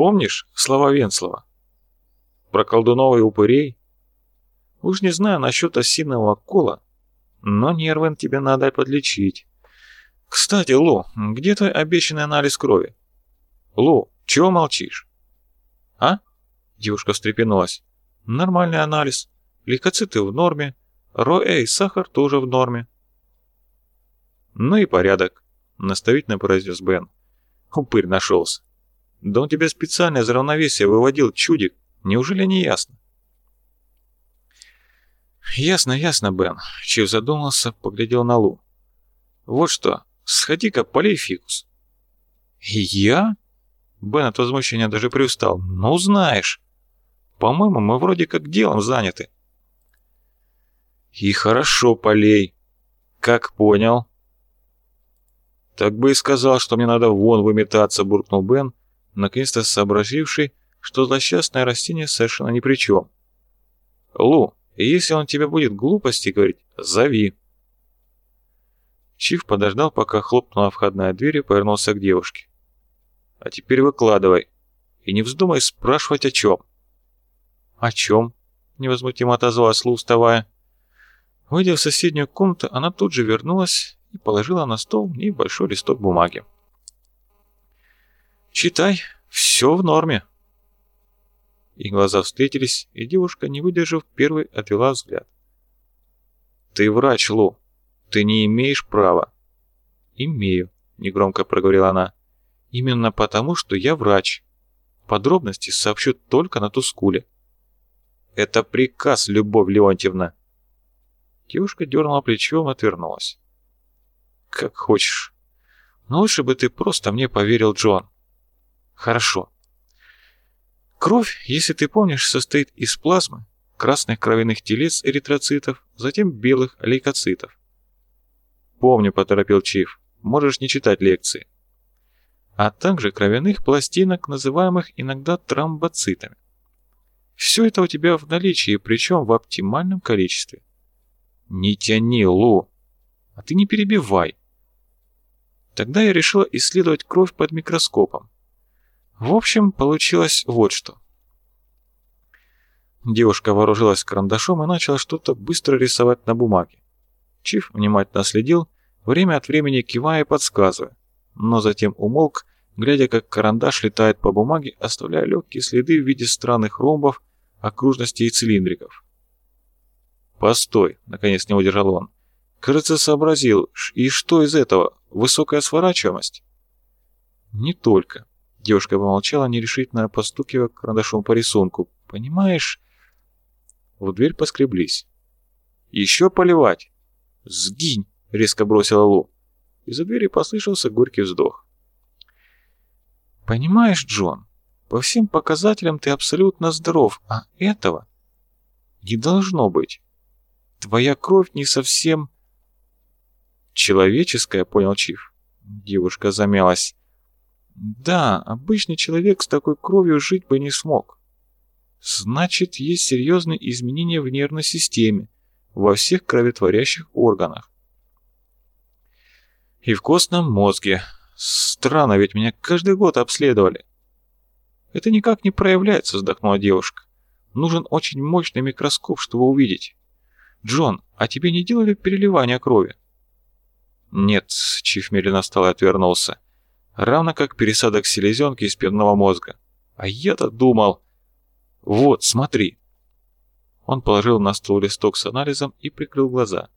Помнишь слова Венслова? Про колдунов и упырей? Уж не знаю насчет осиного кола, но нервы тебе надо подлечить. Кстати, Лу, где твой обещанный анализ крови? Лу, чего молчишь? А? Девушка встрепенулась. Нормальный анализ. Лейкоциты в норме. РОЭ и сахар тоже в норме. Ну и порядок, наставительно произнес Бен. Упырь нашелся. Да он тебя специально из равновесия выводил, чудик. Неужели не ясно? Ясно, ясно, Бен. Чив задумался, поглядел на Лу. Вот что, сходи-ка полей фикус. Я? Бен от возмущения даже привстал. Ну, знаешь. По-моему, мы вроде как делом заняты. И хорошо, полей. Как понял? Так бы и сказал, что мне надо вон выметаться, буркнул Бен, наконец-то сообразивший, что злосчастное растение совершенно ни при чем. «Лу, если он тебе будет глупости говорить, зови». Чиф подождал, пока хлопнула входная дверь и повернулся к девушке. «А теперь выкладывай. И не вздумай спрашивать о чем». «О чем?» — невозмутимо отозвалась Лу, вставая. Выйдя в соседнюю комнату, она тут же вернулась и положила на стол небольшой листок бумаги. «Читай, все в норме». Их глаза встретились, и девушка, не выдержав, первой отвела взгляд. «Ты врач, Лу. Ты не имеешь права». «Имею», — негромко проговорила она. «Именно потому, что я врач. Подробности сообщу только на Тускуле». «Это приказ, Любовь Леонтьевна». Девушка дернула плечом и отвернулась. «Как хочешь. Но лучше бы ты просто мне поверил, Джон». «Хорошо. Кровь, если ты помнишь, состоит из плазмы, красных кровяных телец эритроцитов, затем белых лейкоцитов. «Помню», — поторопил Чиф, — «можешь не читать лекции». А также кровяных пластинок, называемых иногда тромбоцитами. Все это у тебя в наличии, причем в оптимальном количестве. Не тяни, Лу, а ты не перебивай. Тогда я решила исследовать кровь под микроскопом. В общем, получилось вот что. Девушка вооружилась карандашом и начала что-то быстро рисовать на бумаге. Чиф внимательно следил, время от времени кивая и подсказывая, но затем умолк, глядя, как карандаш летает по бумаге, оставляя легкие следы в виде странных ромбов, окружностей и цилиндриков. «Постой!» — наконец не удержал он. «Кажется, сообразил. И что из этого? Высокая сворачиваемость?» «Не только. Девушка помолчала, нерешительно постукивая карандашом по рисунку. «Понимаешь?» В дверь поскреблись. «Еще поливать!» «Сгинь!» — резко бросила Лу. Из-за двери послышался горький вздох. «Понимаешь, Джон, по всем показателям ты абсолютно здоров, а этого не должно быть. Твоя кровь не совсем...» «Человеческая», — понял Чиф. Девушка замялась. Да, обычный человек с такой кровью жить бы не смог. Значит, есть серьезные изменения в нервной системе, во всех кроветворящих органах. И в костном мозге. Странно, ведь меня каждый год обследовали. Это никак не проявляется, вздохнула девушка. Нужен очень мощный микроскоп, чтобы увидеть. Джон, а тебе не делали переливания крови? Нет, Чиф медленно встал и отвернулся равно как пересадок селезенки из спинного мозга. А я-то думал... Вот, смотри. Он положил на стол листок с анализом и прикрыл глаза.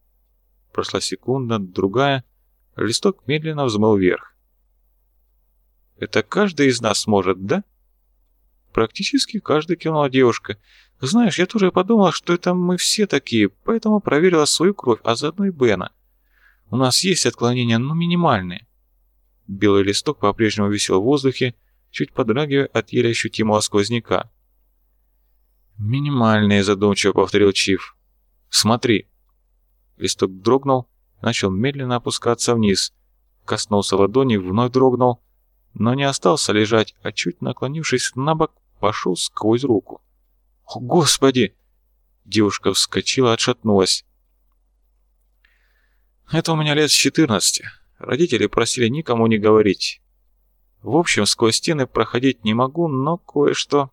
Прошла секунда, другая. Листок медленно взмыл вверх. «Это каждый из нас может, да?» «Практически каждый», — кивнула девушка. «Знаешь, я тоже подумала, что это мы все такие, поэтому проверила свою кровь, а заодно и Бена. У нас есть отклонения, но минимальные. Белый листок по-прежнему висел в воздухе, чуть подрагивая от еле ощутимого сквозняка. «Минимальные», — задумчиво повторил Чиф. «Смотри». Листок дрогнул, начал медленно опускаться вниз. Коснулся ладони, вновь дрогнул, но не остался лежать, а чуть наклонившись на бок, пошел сквозь руку. «О, Господи!» Девушка вскочила, отшатнулась. «Это у меня лет с четырнадцати. Родители просили никому не говорить. В общем, сквозь стены проходить не могу, но кое-что...»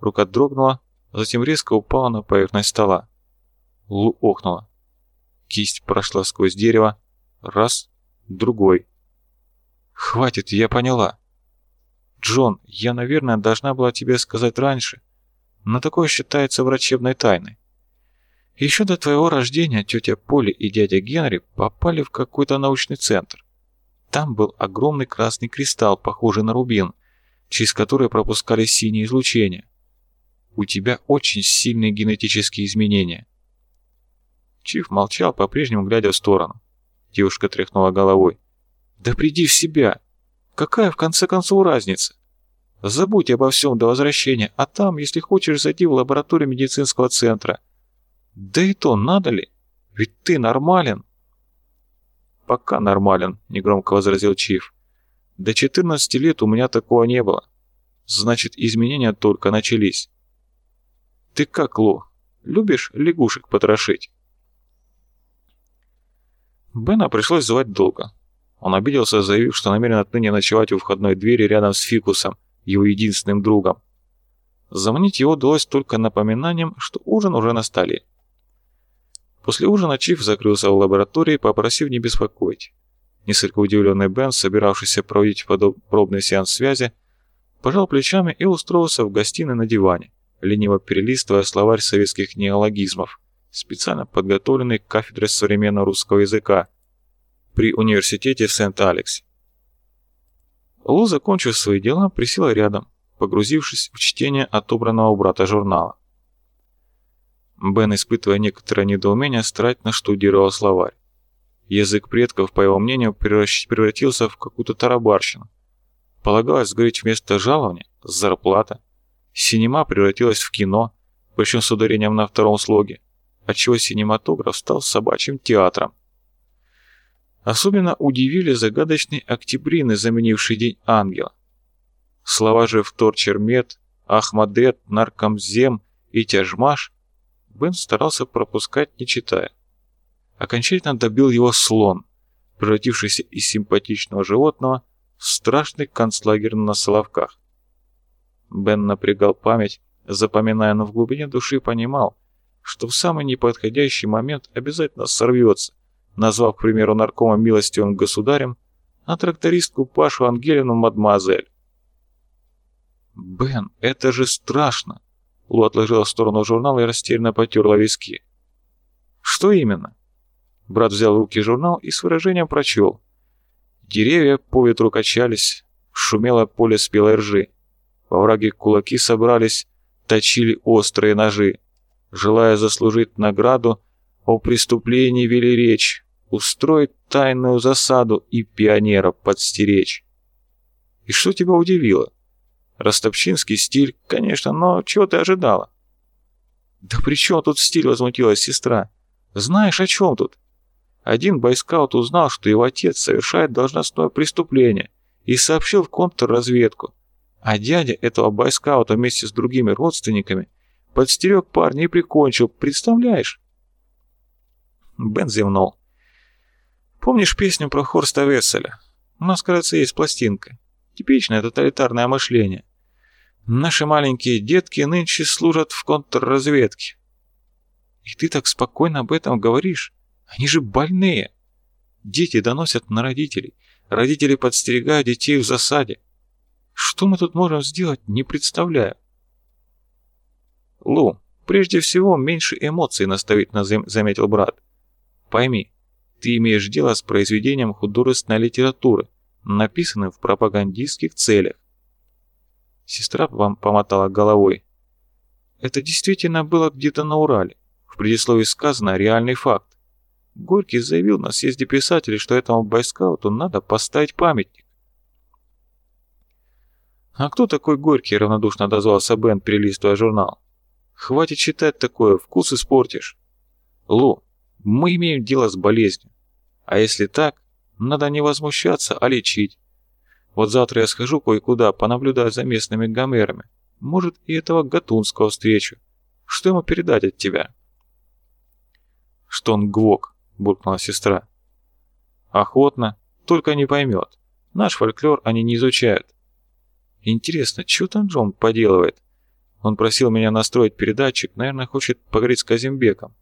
Рука дрогнула, затем резко упала на поверхность стола. Лу охнула. Кисть прошла сквозь дерево. Раз, другой. «Хватит, я поняла. Джон, я, наверное, должна была тебе сказать раньше, но такое считается врачебной тайной. Еще до твоего рождения тетя Поли и дядя Генри попали в какой-то научный центр. Там был огромный красный кристалл, похожий на рубин, через который пропускали синее излучение. У тебя очень сильные генетические изменения. Чиф молчал, по-прежнему глядя в сторону. Девушка тряхнула головой. «Да приди в себя! Какая, в конце концов, разница? Забудь обо всем до возвращения, а там, если хочешь, зайди в лабораторию медицинского центра. Да и то, надо ли? Ведь ты нормален!» «Пока нормален», — негромко возразил Чиф. «До 14 лет у меня такого не было. Значит, изменения только начались. Ты как, Лу, любишь лягушек потрошить?» Бена пришлось звать долго. Он обиделся, заявив, что намерен отныне ночевать у входной двери рядом с Фикусом, его единственным другом. Заманить его удалось только напоминанием, что ужин уже на столе. После ужина Чиф закрылся в лаборатории, попросив не беспокоить. Несколько удивленный Бен, собиравшийся проводить пробный сеанс связи, пожал плечами и устроился в гостиной на диване, лениво перелистывая словарь советских неологизмов, специально подготовленный к кафедре современного русского языка при университете в Сент-Алексе. Лу, закончив свои дела, присела рядом, погрузившись в чтение отобранного брата журнала. Бен, испытывая некоторое недоумение, старательно штудировал словарь. Язык предков, по его мнению, превратился в какую-то тарабарщину. Полагалось говорить вместо жалования – зарплата. Синема превратилась в кино, причем с ударением на втором слоге, отчего синематограф стал собачьим театром. Особенно удивили загадочные октябрины, заменившие День Ангела. Слова же в Торчермет, Ахмадет, Наркомзем и Тяжмаш Бен старался пропускать, не читая. Окончательно добил его слон, превратившийся из симпатичного животного в страшный концлагерь на Соловках. Бен напрягал память, запоминая, но в глубине души понимал, что в самый неподходящий момент обязательно сорвется, назвав, к примеру, наркома милостивым государем, а трактористку Пашу Ангелину мадемуазель. «Бен, это же страшно!» Лу отложила в сторону журнала и растерянно потерла виски. «Что именно?» Брат взял в руки журнал и с выражением прочел. Деревья по ветру качались, шумело поле спелой ржи. Во враге кулаки собрались, точили острые ножи. Желая заслужить награду, о преступлении вели речь, устроить тайную засаду и пионера подстеречь. И что тебя удивило? Ростопчинский стиль, конечно, но чего ты ожидала? Да при чем тут стиль, возмутилась сестра. Знаешь, о чем тут? Один бойскаут узнал, что его отец совершает должностное преступление и сообщил в контрразведку. А дядя этого бойскаута вместе с другими родственниками подстерег парня и прикончил, представляешь? Бен зевнул. Помнишь песню про Хорста Весселя? У нас, кажется, есть пластинка. Типичное тоталитарное мышление. Наши маленькие детки нынче служат в контрразведке. И ты так спокойно об этом говоришь. Они же больные. Дети доносят на родителей. Родители подстерегают детей в засаде. Что мы тут можем сделать, не представляю. Лу, прежде всего, меньше эмоций наставительно заметил брат. Пойми, ты имеешь дело с произведением художественной литературы, написанным в пропагандистских целях. Сестра вам помотала головой. Это действительно было где-то на Урале. В предисловии сказано реальный факт. Горький заявил на съезде писателей, что этому байскауту надо поставить памятник. «А кто такой Горький?» — равнодушно отозвался Бен, перелистывая журнал. «Хватит читать такое, вкус испортишь». «Лу, мы имеем дело с болезнью. А если так, надо не возмущаться, а лечить. Вот завтра я схожу кое-куда, понаблюдаю за местными гомерами. Может, и этого Гатунского встречу. Что ему передать от тебя?» «Что он гвок», — буркнула сестра. «Охотно, только не поймет. Наш фольклор они не изучают. Интересно, что там Джон поделывает? Он просил меня настроить передатчик, наверное, хочет поговорить с Казимбеком.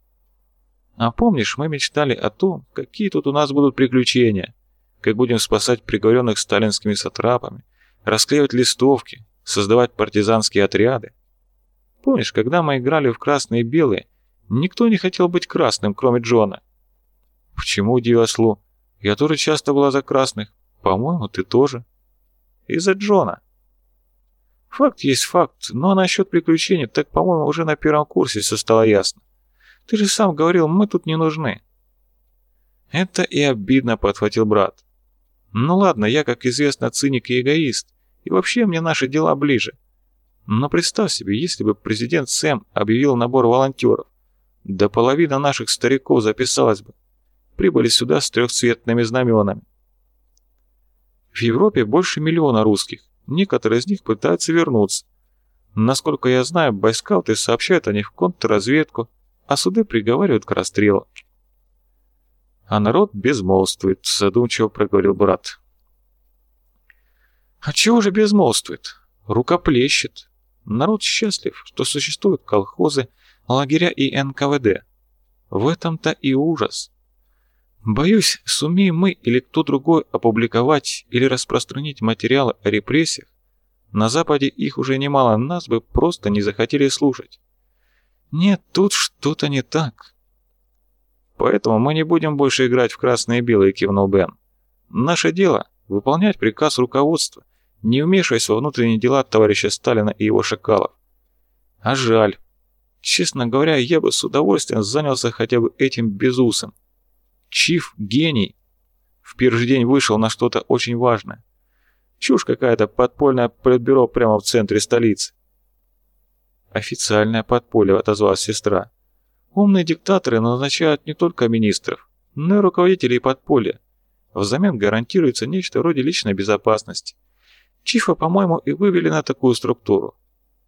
А помнишь, мы мечтали о том, какие тут у нас будут приключения, как будем спасать приговоренных сталинскими сатрапами, расклеивать листовки, создавать партизанские отряды. Помнишь, когда мы играли в красные и белые, никто не хотел быть красным, кроме Джона. Почему, удивилась Лу? Я тоже часто была за красных. По-моему, ты тоже. Из-за Джона. Факт есть факт, но насчет приключений, так, по-моему, уже на первом курсе все стало ясно. Ты же сам говорил, мы тут не нужны. Это и обидно, подхватил брат. Ну ладно, я, как известно, циник и эгоист, и вообще мне наши дела ближе. Но представь себе, если бы президент Сэм объявил набор волонтеров, до половины наших стариков записалось бы. Прибыли сюда с трехцветными знаменами. В Европе больше миллиона русских. Некоторые из них пытаются вернуться. Насколько я знаю, байскауты сообщают о них в контрразведку, а суды приговаривают к расстрелу. А народ безмолвствует, задумчиво проговорил брат. А чего же безмолвствует? Рукоплещет. Народ счастлив, что существуют колхозы, лагеря и НКВД. В этом-то и ужас. Боюсь, сумеем мы или кто другой опубликовать или распространить материалы о репрессиях, на Западе их уже немало, нас бы просто не захотели слушать. Нет, тут что-то не так. Поэтому мы не будем больше играть в красные и белые, кивнул Бен. Наше дело — выполнять приказ руководства, не вмешиваясь во внутренние дела товарища Сталина и его шакалов. А жаль. Честно говоря, я бы с удовольствием занялся хотя бы этим безусом. Чиф – гений. В первый же день вышел на что-то очень важное. Чушь какая-то, подпольное политбюро прямо в центре столицы. Официальное подполье, отозвалась сестра. Умные диктаторы назначают не только министров, но и руководителей подполья. Взамен гарантируется нечто вроде личной безопасности. Чифа, по-моему, и вывели на такую структуру.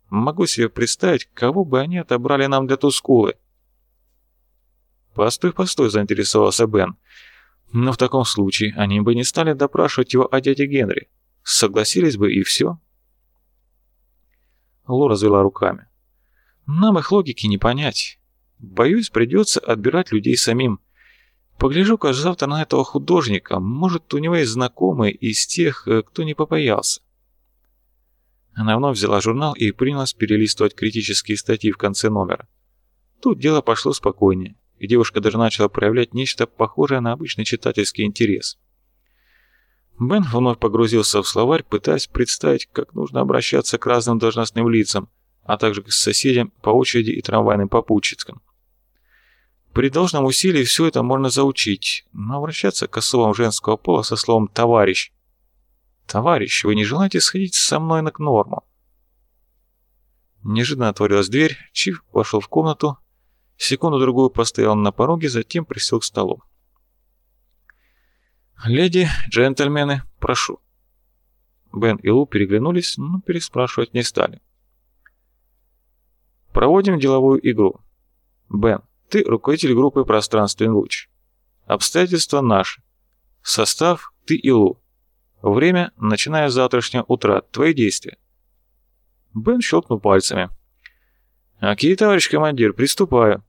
Могу себе представить, кого бы они отобрали нам для Тускулы. «Постой, постой», — заинтересовался Бен. «Но в таком случае они бы не стали допрашивать его о дяде Генри. Согласились бы и все». Ло развела руками. «Нам их логики не понять. Боюсь, придется отбирать людей самим. Погляжу-ка завтра на этого художника. Может, у него есть знакомые из тех, э, кто не побоялся». Она вновь взяла журнал и принялась перелистывать критические статьи в конце номера. Тут дело пошло спокойнее и девушка даже начала проявлять нечто похожее на обычный читательский интерес. Бен вновь погрузился в словарь, пытаясь представить, как нужно обращаться к разным должностным лицам, а также к соседям по очереди и трамвайным попутчицкам. При должном усилии все это можно заучить, но обращаться к особам женского пола со словом «товарищ». «Товарищ, вы не желаете сходить со мной на к норму?» Неожиданно отворилась дверь, Чиф вошел в комнату, Секунду-другую постоял на пороге, затем присел к столу. «Леди, джентльмены, прошу». Бен и Лу переглянулись, но переспрашивать не стали. Проводим деловую игру. Бен, ты руководитель группы «Пространственный луч». Обстоятельства наши. Состав – ты и Лу. Время, начиная с завтрашнего утра. Твои действия. Бен щелкнул пальцами. «Окей, товарищ командир, приступаю».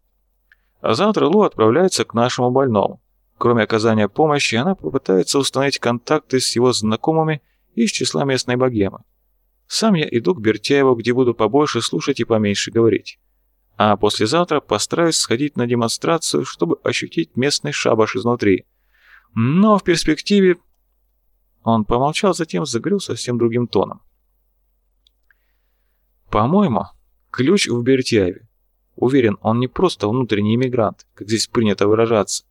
А завтра Лу отправляется к нашему больному. Кроме оказания помощи, она попытается установить контакты с его знакомыми из числа местной богемы. Сам я иду к Бертяеву, где буду побольше слушать и поменьше говорить. А послезавтра постараюсь сходить на демонстрацию, чтобы ощутить местный шабаш изнутри. Но в перспективе... Он помолчал, затем заговорил совсем другим тоном. По-моему, ключ в Бертяеве. Уверен, он не просто внутренний иммигрант, как здесь принято выражаться.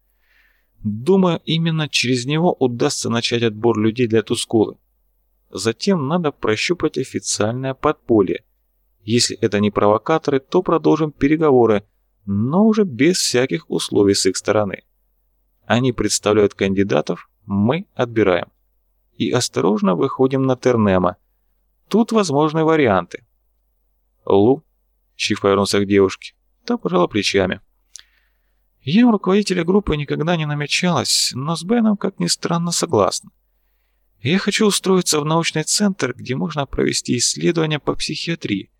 Думаю, именно через него удастся начать отбор людей для Тускулы. Затем надо прощупать официальное подполье. Если это не провокаторы, то продолжим переговоры, но уже без всяких условий с их стороны. Они представляют кандидатов, мы отбираем. И осторожно выходим на Тернема. Тут возможны варианты. Лу Чиф повернулся к девушке. Та пожала плечами. Я у руководителя группы никогда не намечалась, но с Беном, как ни странно, согласна. Я хочу устроиться в научный центр, где можно провести исследования по психиатрии.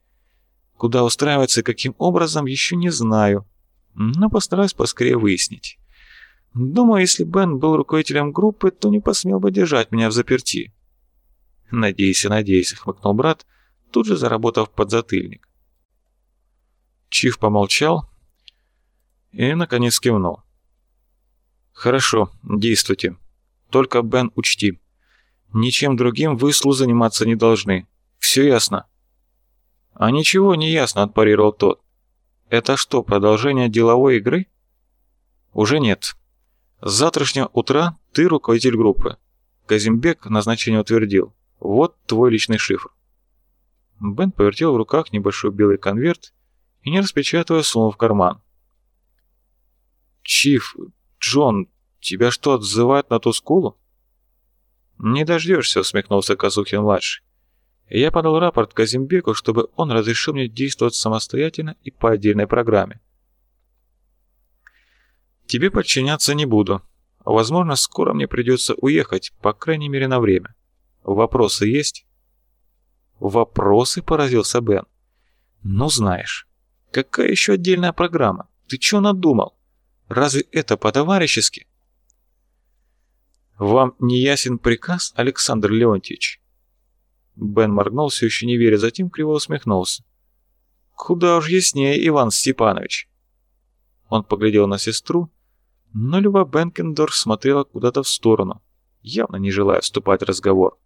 Куда устраиваться и каким образом, еще не знаю, но постараюсь поскорее выяснить. Думаю, если Бен был руководителем группы, то не посмел бы держать меня в заперти. «Надейся, надейся», — хмыкнул брат, тут же заработав подзатыльник. Чиф помолчал и, наконец, кивнул. «Хорошо, действуйте. Только, Бен, учти. Ничем другим вы слу заниматься не должны. Все ясно?» «А ничего не ясно», — отпарировал тот. «Это что, продолжение деловой игры?» «Уже нет. С завтрашнего утра ты руководитель группы. Казимбек назначение утвердил. Вот твой личный шифр». Бен повертел в руках небольшой белый конверт и, не распечатывая, сунул в карман. «Чиф, Джон, тебя что, отзывают на ту скулу?» «Не дождешься», — усмехнулся Казухин-младший. Я подал рапорт Казимбеку, чтобы он разрешил мне действовать самостоятельно и по отдельной программе. Тебе подчиняться не буду. Возможно, скоро мне придется уехать, по крайней мере на время. Вопросы есть? Вопросы, поразился Бен. Ну знаешь, какая еще отдельная программа? Ты что надумал? Разве это по-товарищески? Вам не ясен приказ, Александр Леонтьевич? Бен моргнул, все еще не веря, затем криво усмехнулся. «Куда уж яснее, Иван Степанович!» Он поглядел на сестру, но Люба Бенкендорф смотрела куда-то в сторону, явно не желая вступать в разговор.